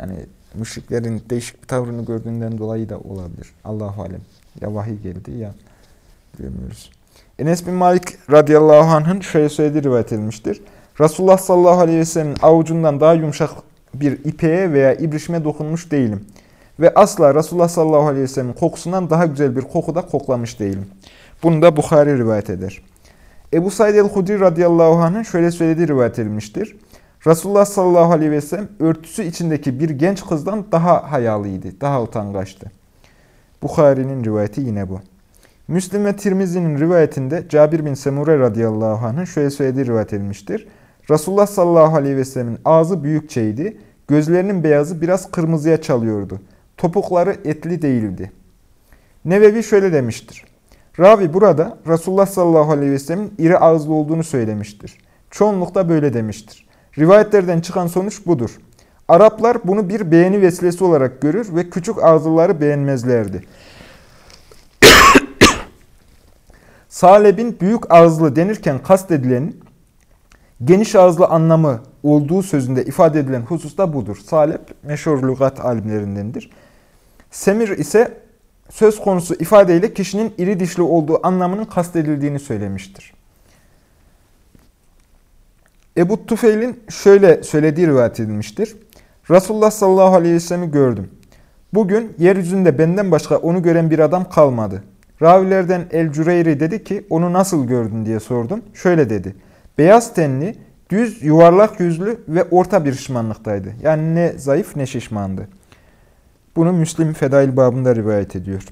Yani müşriklerin değişik bir tavrını gördüğünden dolayı da olabilir. Allahu alem. Ya vahiy geldi ya bilmiyoruz. Enes bin Malik radıyallahu anh'ın şöyle söylediği rivayet edilmiştir. Resulullah sallallahu aleyhi ve sellem'in avucundan daha yumuşak bir ipeğe veya ibrişime dokunmuş değilim. Ve asla Resulullah sallallahu aleyhi ve sellem'in kokusundan daha güzel bir koku da koklamış değilim. Bunu da Bukhari rivayet eder. Ebu Said el-Hudri radıyallahu anh'ın şöyle söylediği rivayet edilmiştir. Resulullah sallallahu aleyhi ve sellem örtüsü içindeki bir genç kızdan daha hayalıydı, daha utangaçtı. Bukhari'nin rivayeti yine bu. Müslim ve Tirmizi'nin rivayetinde Cabir bin Semure radıyallahu anh'ın şöyle söylediği rivayet edilmiştir. Resulullah sallallahu aleyhi ve sellemin ağzı büyükçeydi, gözlerinin beyazı biraz kırmızıya çalıyordu. Topukları etli değildi. Nevevi şöyle demiştir. Ravi burada Resulullah sallallahu aleyhi ve sellemin iri ağızlı olduğunu söylemiştir. Çoğunlukta böyle demiştir. Rivayetlerden çıkan sonuç budur. Araplar bunu bir beğeni vesilesi olarak görür ve küçük ağızlıları beğenmezlerdi. Saleb'in büyük ağızlı denirken kastedilenin geniş ağızlı anlamı olduğu sözünde ifade edilen husus da budur. Salep meşhur lügat alimlerindendir. Semir ise söz konusu ifadeyle kişinin iri dişli olduğu anlamının kastedildiğini söylemiştir. Ebu Tufeil'in şöyle söylediği rivayet edilmiştir. Resulullah sallallahu aleyhi ve sellem'i gördüm. Bugün yeryüzünde benden başka onu gören bir adam kalmadı. Ravilerden El-Cüreyri dedi ki onu nasıl gördün diye sordum. Şöyle dedi. Beyaz tenli, düz, yuvarlak yüzlü ve orta bir şişmanlıktaydı. Yani ne zayıf ne şişmandı. Bunu Müslim Fedail babında rivayet ediyor.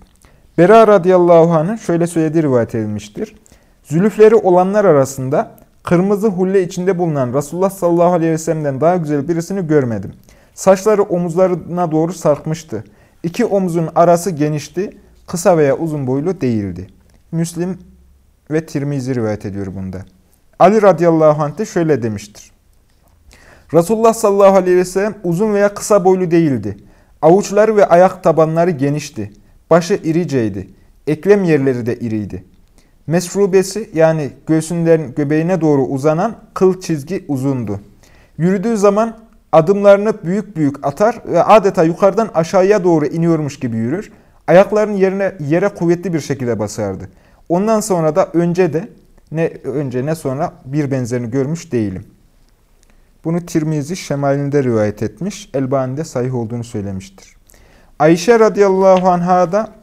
Bera radıyallahu anh'ın şöyle söylediği rivayet edilmiştir. Zülüfleri olanlar arasında kırmızı hulle içinde bulunan Resulullah sallallahu aleyhi ve sellem'den daha güzel birisini görmedim. Saçları omuzlarına doğru sarkmıştı. İki omuzun arası genişti, kısa veya uzun boylu değildi. Müslim ve Tirmizi rivayet ediyor bunda. Ali radıyallahu anh de şöyle demiştir. Resulullah sallallahu aleyhi ve sellem uzun veya kısa boylu değildi. Avuçları ve ayak tabanları genişti. Başı iriceydi. Eklem yerleri de iriydi. Mesrubesi yani göğsünden göbeğine doğru uzanan kıl çizgi uzundu. Yürüdüğü zaman adımlarını büyük büyük atar ve adeta yukarıdan aşağıya doğru iniyormuş gibi yürür. Ayaklarının yerine yere kuvvetli bir şekilde basardı. Ondan sonra da önce de ne önce ne sonra bir benzerini görmüş değilim. Bunu Tirmizi Şemalinde rivayet etmiş, Elbani'de sahih olduğunu söylemiştir. Ayşe radıyallahu anha da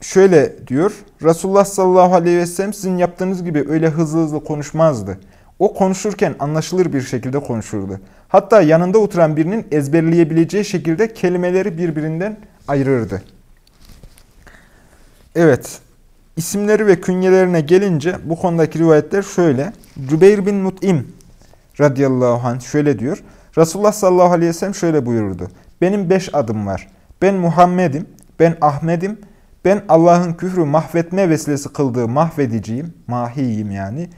şöyle diyor, Resulullah sallallahu aleyhi ve sellem sizin yaptığınız gibi öyle hızlı hızlı konuşmazdı. O konuşurken anlaşılır bir şekilde konuşurdu. Hatta yanında oturan birinin ezberleyebileceği şekilde kelimeleri birbirinden ayırırdı. Evet, isimleri ve künyelerine gelince bu konudaki rivayetler şöyle. Cübeyr bin Mut'im radıyallahu anh şöyle diyor. Resulullah sallallahu aleyhi ve sellem şöyle buyurdu. Benim beş adım var. Ben Muhammed'im, ben Ahmet'im, ben Allah'ın küfrü mahvetme vesilesi kıldığı mahvediciyim, mahiyim yani.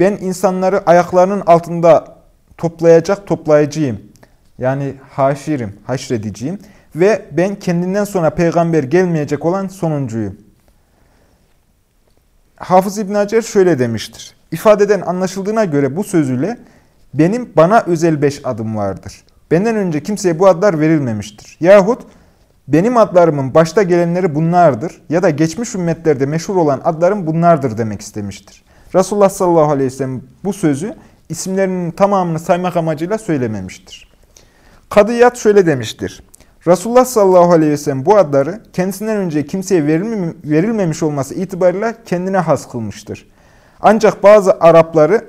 Ben insanları ayaklarının altında toplayacak toplayıcıyım. Yani haşirim, haşrediciyim. Ve ben kendinden sonra peygamber gelmeyecek olan sonuncuyum. Hafız İbn Hacer şöyle demiştir. İfadeden anlaşıldığına göre bu sözüyle benim bana özel beş adım vardır. Benden önce kimseye bu adlar verilmemiştir. Yahut benim adlarımın başta gelenleri bunlardır ya da geçmiş ümmetlerde meşhur olan adlarım bunlardır demek istemiştir. Resulullah sallallahu aleyhi ve sellem bu sözü isimlerinin tamamını saymak amacıyla söylememiştir. Kadıyat şöyle demiştir. Resulullah sallallahu aleyhi ve sellem bu adları kendisinden önce kimseye verilmemiş olması itibarıyla kendine has kılmıştır. Ancak bazı Arapları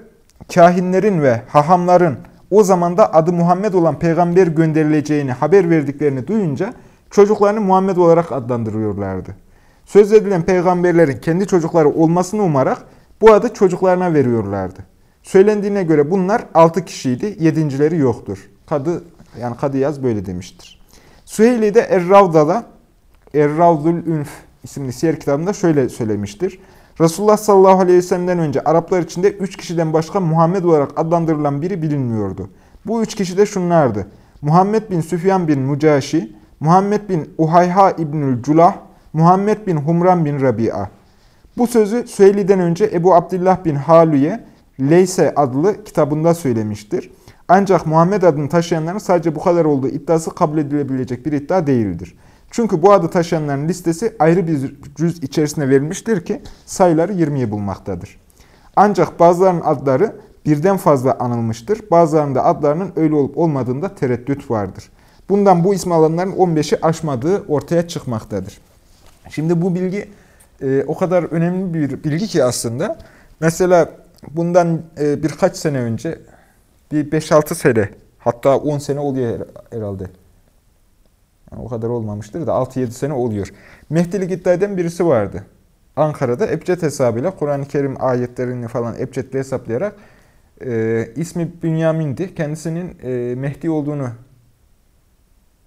kahinlerin ve hahamların o zamanda adı Muhammed olan peygamber gönderileceğini haber verdiklerini duyunca çocuklarını Muhammed olarak adlandırıyorlardı. Söz edilen peygamberlerin kendi çocukları olmasını umarak bu adı çocuklarına veriyorlardı. Söylendiğine göre bunlar altı kişiydi, yedincileri yoktur. Kadı yani Kadı Yaz böyle demiştir. Süheyli de Er-Ravda'da Er-Ravdul Ünf isimli siyer kitabında şöyle söylemiştir. Resulullah sallallahu aleyhi ve sellem'den önce Araplar içinde üç kişiden başka Muhammed olarak adlandırılan biri bilinmiyordu. Bu üç kişi de şunlardı. Muhammed bin Süfyan bin Mucaşi, Muhammed bin Uhayha İbnül Culah, Muhammed bin Humran bin Rabia. Bu sözü Süheyli'den önce Ebu Abdullah bin Halüye, Leyse adlı kitabında söylemiştir. Ancak Muhammed adını taşıyanların sadece bu kadar olduğu iddiası kabul edilebilecek bir iddia değildir. Çünkü bu adı taşıyanların listesi ayrı bir cüz içerisine verilmiştir ki sayıları 20'yi bulmaktadır. Ancak bazılarının adları birden fazla anılmıştır. Bazılarında adlarının öyle olup olmadığında tereddüt vardır. Bundan bu ismi alanların 15'i aşmadığı ortaya çıkmaktadır. Şimdi bu bilgi e, o kadar önemli bir bilgi ki aslında. Mesela bundan e, birkaç sene önce, bir 5-6 sene, hatta 10 sene oluyor herhalde. Yani o kadar olmamıştır da 6-7 sene oluyor. Mehdilik iddia eden birisi vardı. Ankara'da Ebced hesabıyla Kur'an-ı Kerim ayetlerini falan Ebced'le hesaplayarak e, ismi Bünyamin'di. Kendisinin e, Mehdi olduğunu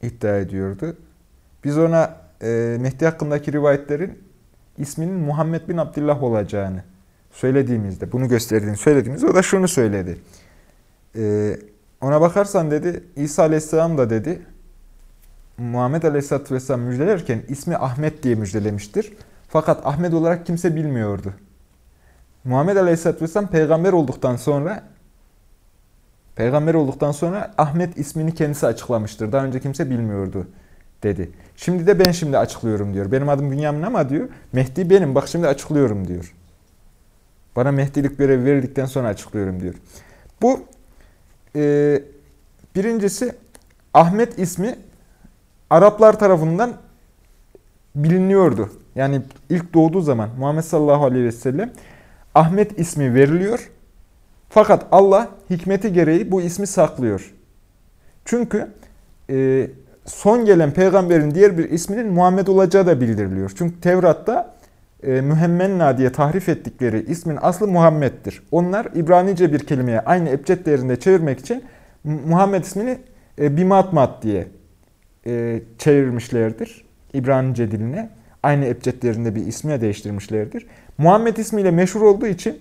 iddia ediyordu. Biz ona e, Mehdi hakkındaki rivayetlerin isminin Muhammed bin Abdullah olacağını söylediğimizde, bunu gösterdiğini söylediğimizde o da şunu söyledi. E, ona bakarsan dedi İsa Aleyhisselam da dedi Muhammed Aleyhisselatü Vesselam müjdelerken ismi Ahmet diye müjdelemiştir. Fakat Ahmet olarak kimse bilmiyordu. Muhammed Aleyhisselatü Vesselam peygamber olduktan sonra peygamber olduktan sonra Ahmet ismini kendisi açıklamıştır. Daha önce kimse bilmiyordu dedi. Şimdi de ben şimdi açıklıyorum diyor. Benim adım Bünyamin ama diyor Mehdi benim bak şimdi açıklıyorum diyor. Bana Mehdilik görevi verildikten sonra açıklıyorum diyor. Bu e, birincisi Ahmet ismi Araplar tarafından biliniyordu. Yani ilk doğduğu zaman Muhammed sallallahu aleyhi ve sellem Ahmet ismi veriliyor. Fakat Allah hikmeti gereği bu ismi saklıyor. Çünkü e, son gelen peygamberin diğer bir isminin Muhammed olacağı da bildiriliyor. Çünkü Tevrat'ta e, Mühemmenna diye tahrif ettikleri ismin aslı Muhammed'dir. Onlar İbranice bir kelimeye aynı ebced değerinde çevirmek için Muhammed ismini e, Bimatmat diye e, çevirmişlerdir. İbranice diline. Aynı ebcedlerinde bir ismine değiştirmişlerdir. Muhammed ismiyle meşhur olduğu için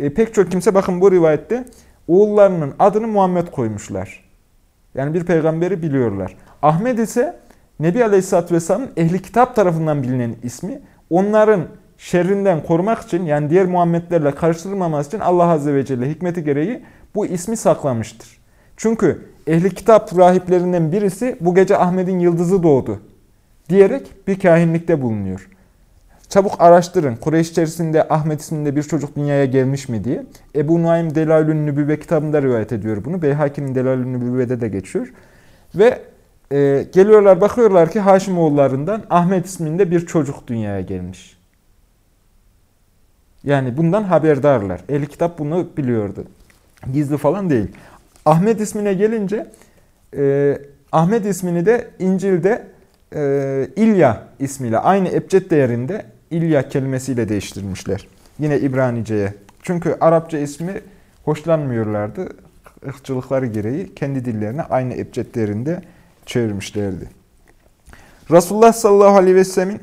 e, pek çok kimse bakın bu rivayette oğullarının adını Muhammed koymuşlar. Yani bir peygamberi biliyorlar. Ahmet ise Nebi Aleyhisselatü Vesselam'ın ehli kitap tarafından bilinen ismi. Onların şerrinden korumak için yani diğer Muhammedlerle karıştırılmaması için Allah Azze ve Celle hikmeti gereği bu ismi saklamıştır. Çünkü ehli kitap rahiplerinden birisi bu gece Ahmet'in yıldızı doğdu diyerek bir kahinlikte bulunuyor. Çabuk araştırın. Kureyş içerisinde Ahmet isminde bir çocuk dünyaya gelmiş mi diye. Ebu Nuaym Delalün Nübüvve kitabında rivayet ediyor bunu. Beyhaki'nin Delalün Nübüvve'de de geçiyor. Ve e, geliyorlar bakıyorlar ki Haşimoğullarından Ahmet isminde bir çocuk dünyaya gelmiş. Yani bundan haberdarlar. Ehli kitap bunu biliyordu. Gizli falan değil. Ahmet ismine gelince e, Ahmet ismini de İncil'de e, İlya ismiyle aynı ebced değerinde İlya kelimesiyle değiştirmişler. Yine İbranice'ye. Çünkü Arapça ismi hoşlanmıyorlardı. Irkçılıkları gereği kendi dillerine aynı ebced değerinde çevirmişlerdi. Resulullah sallallahu aleyhi ve sellemin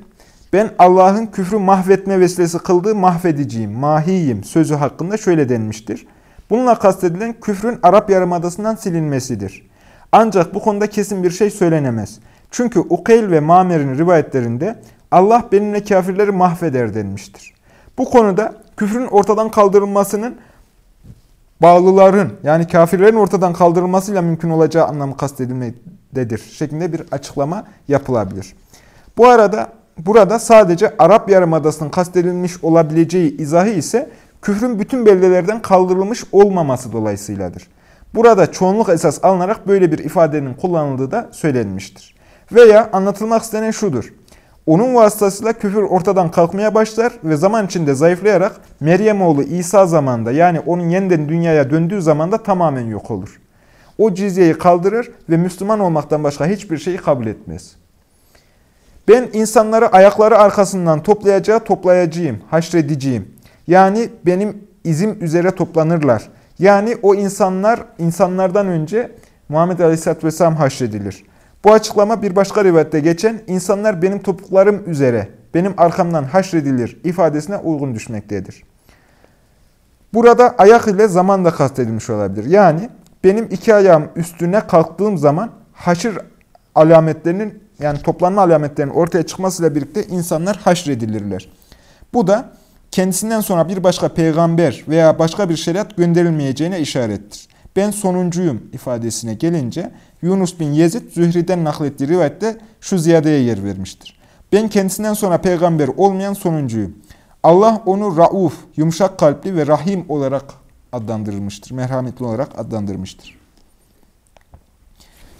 ben Allah'ın küfrü mahvetme vesilesi kıldığı mahvediciyim, mahiyim sözü hakkında şöyle denmiştir. Bununla kastedilen küfrün Arap Yarımadası'ndan silinmesidir. Ancak bu konuda kesin bir şey söylenemez. Çünkü Ukeyl ve Mamer'in rivayetlerinde Allah benimle kafirleri mahveder denmiştir. Bu konuda küfrün ortadan kaldırılmasının bağlıların yani kafirlerin ortadan kaldırılmasıyla mümkün olacağı anlamı kastedilmektedir şeklinde bir açıklama yapılabilir. Bu arada burada sadece Arap Yarımadası'nın kastedilmiş olabileceği izahı ise küfrün bütün beldelerden kaldırılmış olmaması dolayısıyladır. Burada çoğunluk esas alınarak böyle bir ifadenin kullanıldığı da söylenmiştir. Veya anlatılmak istenen şudur. Onun vasıtasıyla küfür ortadan kalkmaya başlar ve zaman içinde zayıflayarak Meryem oğlu İsa zamanında yani onun yeniden dünyaya döndüğü zamanda tamamen yok olur. O cizyeyi kaldırır ve Müslüman olmaktan başka hiçbir şeyi kabul etmez. Ben insanları ayakları arkasından toplayacağı toplayacağım, haşredeceğim. Yani benim izim üzere toplanırlar. Yani o insanlar insanlardan önce Muhammed Aleyhisselatü Vesselam haşredilir. Bu açıklama bir başka rivayette geçen insanlar benim topuklarım üzere, benim arkamdan haşredilir ifadesine uygun düşmektedir. Burada ayak ile zaman da kastedilmiş olabilir. Yani benim iki ayağım üstüne kalktığım zaman haşır alametlerinin yani toplanma alametlerinin ortaya çıkmasıyla birlikte insanlar haşredilirler. Bu da kendisinden sonra bir başka peygamber veya başka bir şeriat gönderilmeyeceğine işarettir. Ben sonuncuyum ifadesine gelince Yunus bin Yezid Zühri'den naklettiği rivayette şu ziyadeye yer vermiştir. Ben kendisinden sonra peygamber olmayan sonuncuyum. Allah onu rauf, yumuşak kalpli ve rahim olarak adlandırmıştır. Merhametli olarak adlandırmıştır.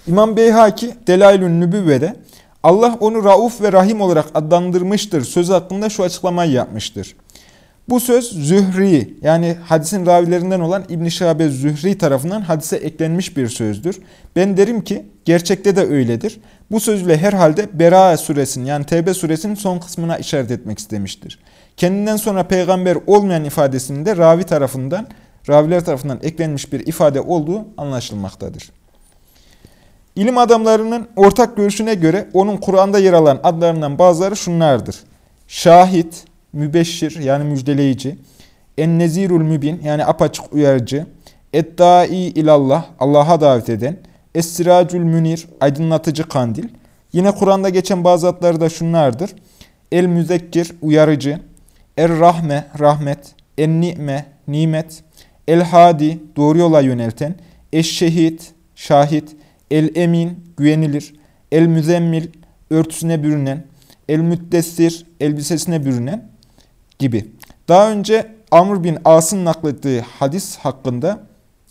İmam Beyhaki Delailün Nübüvve'de Allah onu rauf ve rahim olarak adlandırmıştır sözü hakkında şu açıklamayı yapmıştır. Bu söz Zühri yani hadisin ravilerinden olan İbn-i Şabe Zühri tarafından hadise eklenmiş bir sözdür. Ben derim ki gerçekte de öyledir. Bu sözle herhalde Bera suresinin yani Tevbe suresinin son kısmına işaret etmek istemiştir. Kendinden sonra peygamber olmayan ifadesinin de ravi tarafından, raviler tarafından eklenmiş bir ifade olduğu anlaşılmaktadır. İlim adamlarının ortak görüşüne göre onun Kur'an'da yer alan adlarından bazıları şunlardır. Şahit, mübeşşir yani müjdeleyici, ennezirul mübin yani apaçık uyarıcı, Eddai ilallah, Allah'a davet eden, Es-Siracül Münir, aydınlatıcı kandil. Yine Kur'an'da geçen bazı adları da şunlardır. El-Müzekkir, uyarıcı. Er-Rahme, rahmet. En-Ni'me, nimet. El-Hadi, doğru yola yönelten. Eş-Şehit, şahit. El-Emin, güvenilir. El-Müzemmil, örtüsüne bürünen. El-Müddessir, elbisesine bürünen gibi. Daha önce Amr bin As'ın naklettiği hadis hakkında,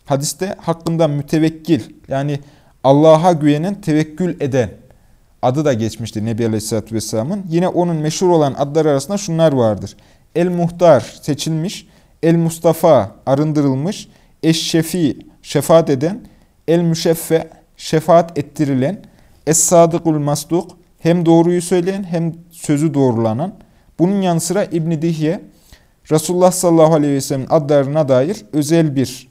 hadiste hakkında mütevekkil yani Allah'a güvenen, tevekkül eden adı da geçmişti Nebi Aleyhisselatü Vesselam'ın. Yine onun meşhur olan adlar arasında şunlar vardır. El-Muhtar, seçilmiş. El-Mustafa, arındırılmış. Eş-Şefi, şefaat eden. El-Müşeffe, şefaat ettirilen. Es-Sadıkul Masduk, hem doğruyu söyleyen hem sözü doğrulanan. Bunun yanı sıra İbn-i Dihye, Resulullah sallallahu aleyhi ve sellem'in adlarına dair özel bir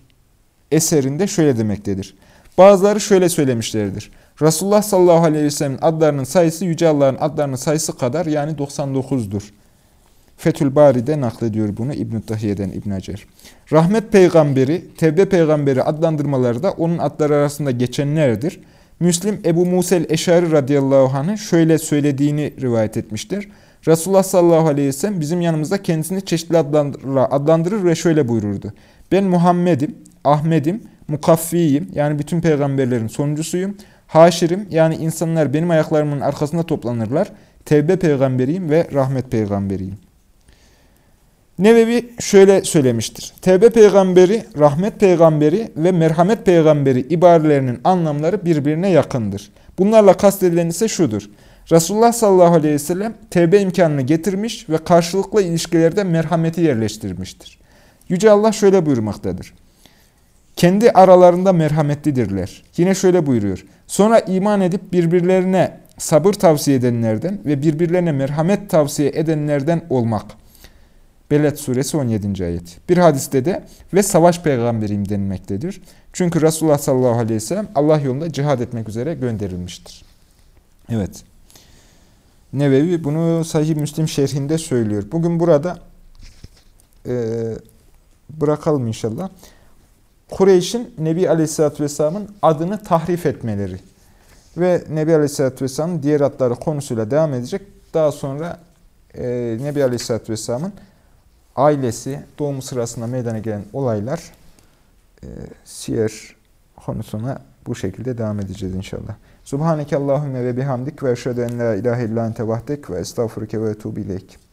eserinde şöyle demektedir. Bazıları şöyle söylemişlerdir. Resulullah sallallahu aleyhi ve sellem'in adlarının sayısı Yüce Allah'ın adlarının sayısı kadar yani 99'dur. Fethül Bari'de naklediyor bunu İbn-i Tahiye'den İbn Hacer. Rahmet peygamberi, Tevbe peygamberi adlandırmaları da onun adları arasında geçenlerdir. Müslim Ebu Musel Eşari radıyallahu anh'ın şöyle söylediğini rivayet etmiştir. Resulullah sallallahu aleyhi ve sellem bizim yanımızda kendisini çeşitli adlandırır, ve şöyle buyururdu. Ben Muhammed'im, Ahmet'im, Mukaffiyim yani bütün peygamberlerin sonuncusuyum. Haşirim yani insanlar benim ayaklarımın arkasında toplanırlar. Tevbe peygamberiyim ve rahmet peygamberiyim. Nevevi şöyle söylemiştir. Tevbe peygamberi, rahmet peygamberi ve merhamet peygamberi ibarelerinin anlamları birbirine yakındır. Bunlarla kastedilen ise şudur. Resulullah sallallahu aleyhi ve sellem tevbe imkanını getirmiş ve karşılıklı ilişkilerde merhameti yerleştirmiştir. Yüce Allah şöyle buyurmaktadır. Kendi aralarında merhametlidirler. Yine şöyle buyuruyor. Sonra iman edip birbirlerine sabır tavsiye edenlerden ve birbirlerine merhamet tavsiye edenlerden olmak. Beled suresi 17. ayet. Bir hadiste de ve savaş peygamberiyim denilmektedir. Çünkü Resulullah sallallahu aleyhi ve sellem Allah yolunda cihad etmek üzere gönderilmiştir. Evet. Nevevi bunu Sahih Müslim şerhinde söylüyor. Bugün burada e, bırakalım inşallah. Kureyş'in Nebi Aleyhisselatü Vesselam'ın adını tahrif etmeleri ve Nebi Aleyhisselatü Vesselam'ın diğer adları konusuyla devam edecek. Daha sonra e, Nebi Aleyhisselatü Vesselam'ın ailesi, doğumu sırasında meydana gelen olaylar e, siyer konusuna bu şekilde devam edeceğiz inşallah. Subhaneke Allahümme ve bihamdik ve eşhedü en la ilahe illa ve estağfurke ve etubu ileyk.